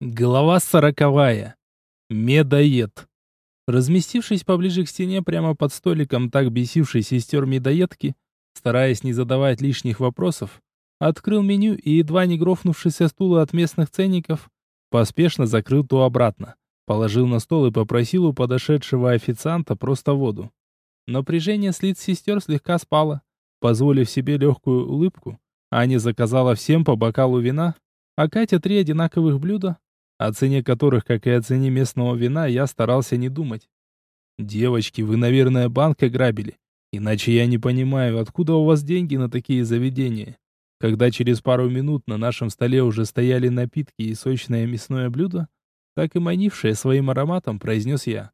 Глава сороковая. Медоед. Разместившись поближе к стене, прямо под столиком так бесившей сестер медоедки, стараясь не задавать лишних вопросов, открыл меню и, едва не грохнувшись со стула от местных ценников, поспешно закрыл то обратно, положил на стол и попросил у подошедшего официанта просто воду. Напряжение с лиц сестер слегка спало. Позволив себе легкую улыбку, Аня заказала всем по бокалу вина, а Катя три одинаковых блюда, о цене которых, как и о цене местного вина, я старался не думать. «Девочки, вы, наверное, банк ограбили. Иначе я не понимаю, откуда у вас деньги на такие заведения?» Когда через пару минут на нашем столе уже стояли напитки и сочное мясное блюдо, так и манившее своим ароматом, произнес я.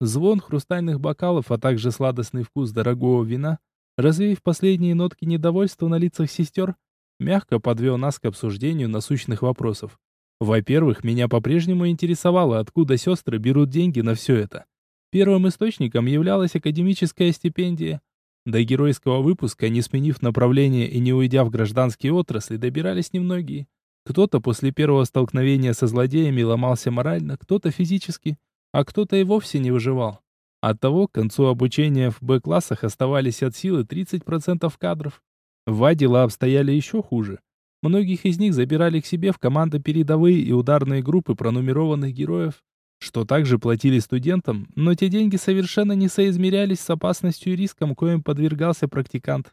Звон хрустальных бокалов, а также сладостный вкус дорогого вина, развеяв последние нотки недовольства на лицах сестер, мягко подвел нас к обсуждению насущных вопросов. Во-первых, меня по-прежнему интересовало, откуда сестры берут деньги на все это. Первым источником являлась академическая стипендия. До геройского выпуска, не сменив направление и не уйдя в гражданские отрасли, добирались немногие. Кто-то после первого столкновения со злодеями ломался морально, кто-то физически, а кто-то и вовсе не выживал. Оттого к концу обучения в Б-классах оставались от силы 30% кадров. В А дела обстояли еще хуже. Многих из них забирали к себе в команды передовые и ударные группы пронумерованных героев, что также платили студентам, но те деньги совершенно не соизмерялись с опасностью и риском, коим подвергался практикант.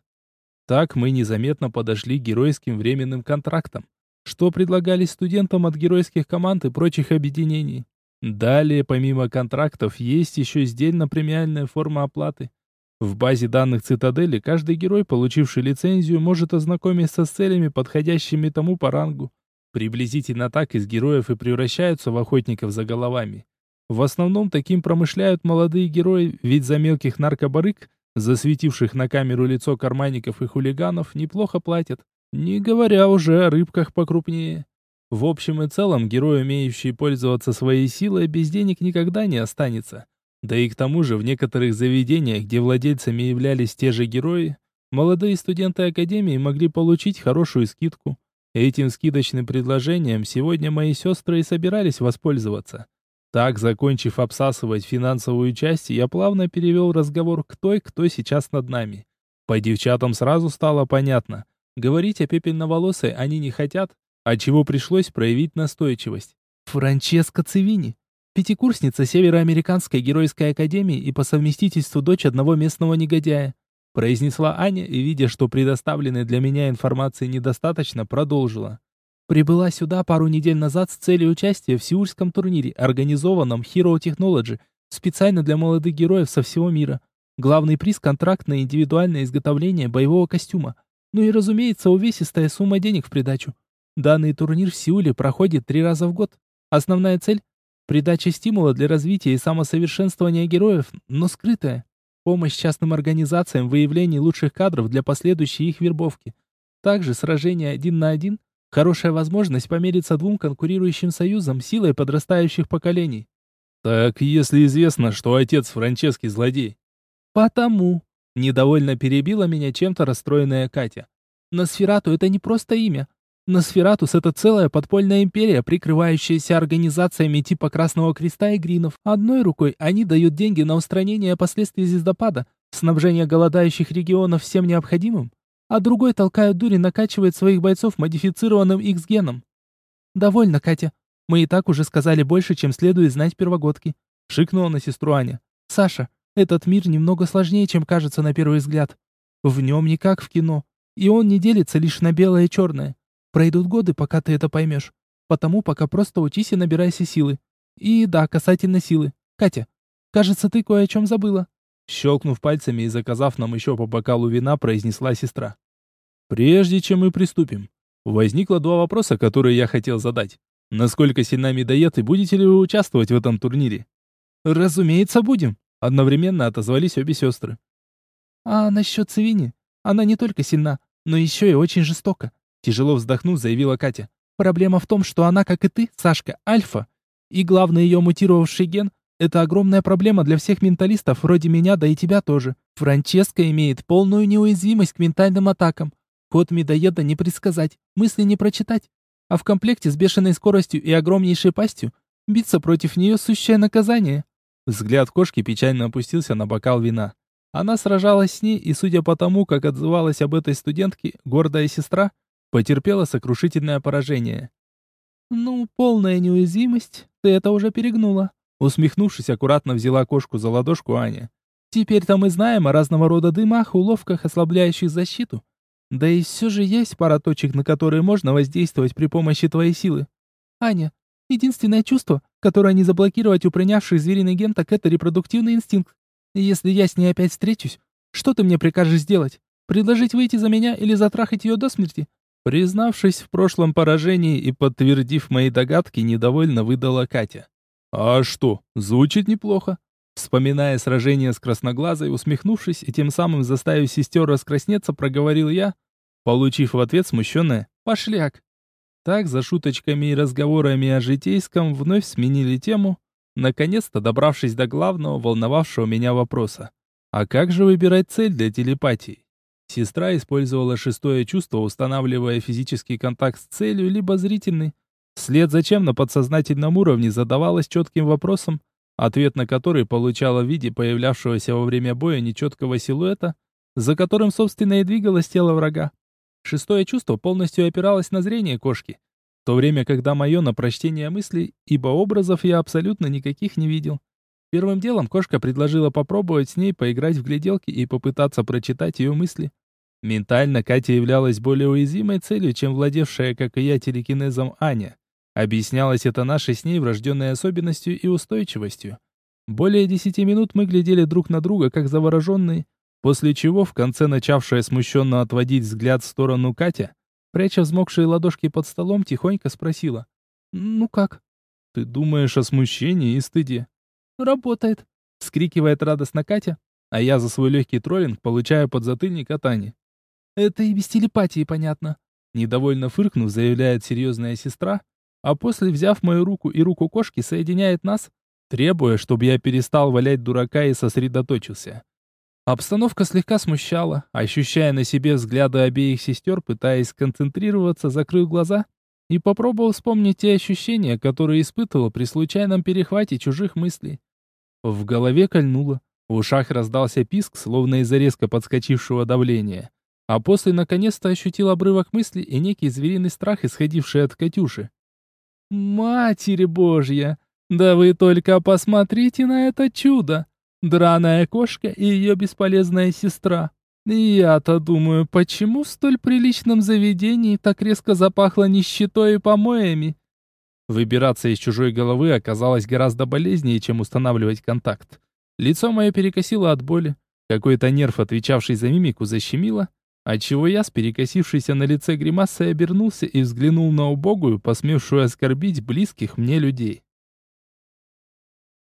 Так мы незаметно подошли к геройским временным контрактам, что предлагались студентам от геройских команд и прочих объединений. Далее, помимо контрактов, есть еще сдельно-премиальная форма оплаты. В базе данных цитадели каждый герой, получивший лицензию, может ознакомиться с целями, подходящими тому по рангу. Приблизительно так из героев и превращаются в охотников за головами. В основном таким промышляют молодые герои, ведь за мелких наркобарык, засветивших на камеру лицо карманников и хулиганов, неплохо платят. Не говоря уже о рыбках покрупнее. В общем и целом, герой, умеющий пользоваться своей силой, без денег никогда не останется. Да и к тому же в некоторых заведениях, где владельцами являлись те же герои, молодые студенты академии могли получить хорошую скидку. Этим скидочным предложением сегодня мои сестры и собирались воспользоваться. Так, закончив обсасывать финансовую часть, я плавно перевел разговор к той, кто сейчас над нами. По девчатам сразу стало понятно. Говорить о пепельноволосой они не хотят, отчего пришлось проявить настойчивость. Франческо Цивини, Пятикурсница Североамериканской геройской академии и по совместительству дочь одного местного негодяя. Произнесла Аня и, видя, что предоставленной для меня информации недостаточно, продолжила. Прибыла сюда пару недель назад с целью участия в сеульском турнире, организованном Hero Technology, специально для молодых героев со всего мира. Главный приз – контракт на индивидуальное изготовление боевого костюма. Ну и, разумеется, увесистая сумма денег в придачу. Данный турнир в Сеуле проходит три раза в год. Основная цель Придача стимула для развития и самосовершенствования героев, но скрытая. Помощь частным организациям в выявлении лучших кадров для последующей их вербовки. Также сражение один на один – хорошая возможность помериться двум конкурирующим союзам силой подрастающих поколений. Так, если известно, что отец Франчески злодей. Потому. Недовольно перебила меня чем-то расстроенная Катя. Носферату это не просто имя. Носфератус — это целая подпольная империя, прикрывающаяся организациями типа Красного Креста и Гринов. Одной рукой они дают деньги на устранение последствий звездопада, снабжение голодающих регионов всем необходимым, а другой толкают дури накачивает своих бойцов модифицированным X-геном. «Довольно, Катя. Мы и так уже сказали больше, чем следует знать первогодки», — шикнула на сестру Аня. «Саша, этот мир немного сложнее, чем кажется на первый взгляд. В нем не как в кино, и он не делится лишь на белое и черное. Пройдут годы, пока ты это поймешь. Потому пока просто учись и набирайся силы. И да, касательно силы. Катя, кажется, ты кое о чем забыла. Щелкнув пальцами и заказав нам еще по бокалу вина, произнесла сестра. Прежде чем мы приступим, возникло два вопроса, которые я хотел задать. Насколько сильна медоед и будете ли вы участвовать в этом турнире? Разумеется, будем. Одновременно отозвались обе сестры. А насчет Цивини? Она не только сильна, но еще и очень жестока. Тяжело вздохнув, заявила Катя. Проблема в том, что она, как и ты, Сашка, альфа. И главный ее мутировавший ген – это огромная проблема для всех менталистов, вроде меня, да и тебя тоже. Франческа имеет полную неуязвимость к ментальным атакам. Ход медоеда не предсказать, мысли не прочитать. а в комплекте с бешеной скоростью и огромнейшей пастью биться против нее сущее наказание. Взгляд кошки печально опустился на бокал вина. Она сражалась с ней, и судя по тому, как отзывалась об этой студентке, гордая сестра, потерпела сокрушительное поражение. «Ну, полная неуязвимость, ты это уже перегнула», усмехнувшись, аккуратно взяла кошку за ладошку Аня. «Теперь-то мы знаем о разного рода дымах, уловках, ослабляющих защиту. Да и все же есть пара точек, на которые можно воздействовать при помощи твоей силы. Аня, единственное чувство, которое не заблокировать у принявших звериный ген, так это репродуктивный инстинкт. Если я с ней опять встречусь, что ты мне прикажешь сделать? Предложить выйти за меня или затрахать ее до смерти? Признавшись в прошлом поражении и подтвердив мои догадки, недовольно выдала Катя. «А что, звучит неплохо». Вспоминая сражение с красноглазой, усмехнувшись и тем самым заставив сестер раскраснеться, проговорил я, получив в ответ смущенное «пошляк». Так, за шуточками и разговорами о житейском, вновь сменили тему, наконец-то добравшись до главного, волновавшего меня вопроса. А как же выбирать цель для телепатии? Сестра использовала шестое чувство, устанавливая физический контакт с целью, либо зрительный. Вслед за чем на подсознательном уровне задавалась четким вопросом, ответ на который получала в виде появлявшегося во время боя нечеткого силуэта, за которым, собственно, и двигалось тело врага. Шестое чувство полностью опиралось на зрение кошки, в то время когда мое на прочтение мыслей, ибо образов я абсолютно никаких не видел. Первым делом кошка предложила попробовать с ней поиграть в гляделки и попытаться прочитать ее мысли. Ментально Катя являлась более уязвимой целью, чем владевшая, как и я, телекинезом Аня. Объяснялось это нашей с ней врожденной особенностью и устойчивостью. Более десяти минут мы глядели друг на друга, как завороженные, после чего в конце начавшая смущенно отводить взгляд в сторону Катя, пряча взмокшие ладошки под столом, тихонько спросила. «Ну как?» «Ты думаешь о смущении и стыде?» «Работает», — скрикивает радостно Катя, а я за свой легкий троллинг получаю подзатыльник от Ани. Это и без телепатии понятно. Недовольно фыркнув, заявляет серьезная сестра, а после, взяв мою руку и руку кошки, соединяет нас, требуя, чтобы я перестал валять дурака и сосредоточился. Обстановка слегка смущала, ощущая на себе взгляды обеих сестер, пытаясь сконцентрироваться, закрыв глаза, и попробовал вспомнить те ощущения, которые испытывал при случайном перехвате чужих мыслей. В голове кольнуло, в ушах раздался писк, словно из-за резко подскочившего давления. А после наконец-то ощутил обрывок мысли и некий звериный страх, исходивший от Катюши. «Матери Божья! Да вы только посмотрите на это чудо! Драная кошка и ее бесполезная сестра. Я-то думаю, почему в столь приличном заведении так резко запахло нищетой и помоями?» Выбираться из чужой головы оказалось гораздо болезнее, чем устанавливать контакт. Лицо мое перекосило от боли. Какой-то нерв, отвечавший за мимику, защемило, Отчего я с перекосившейся на лице гримасой обернулся и взглянул на убогую, посмевшую оскорбить близких мне людей.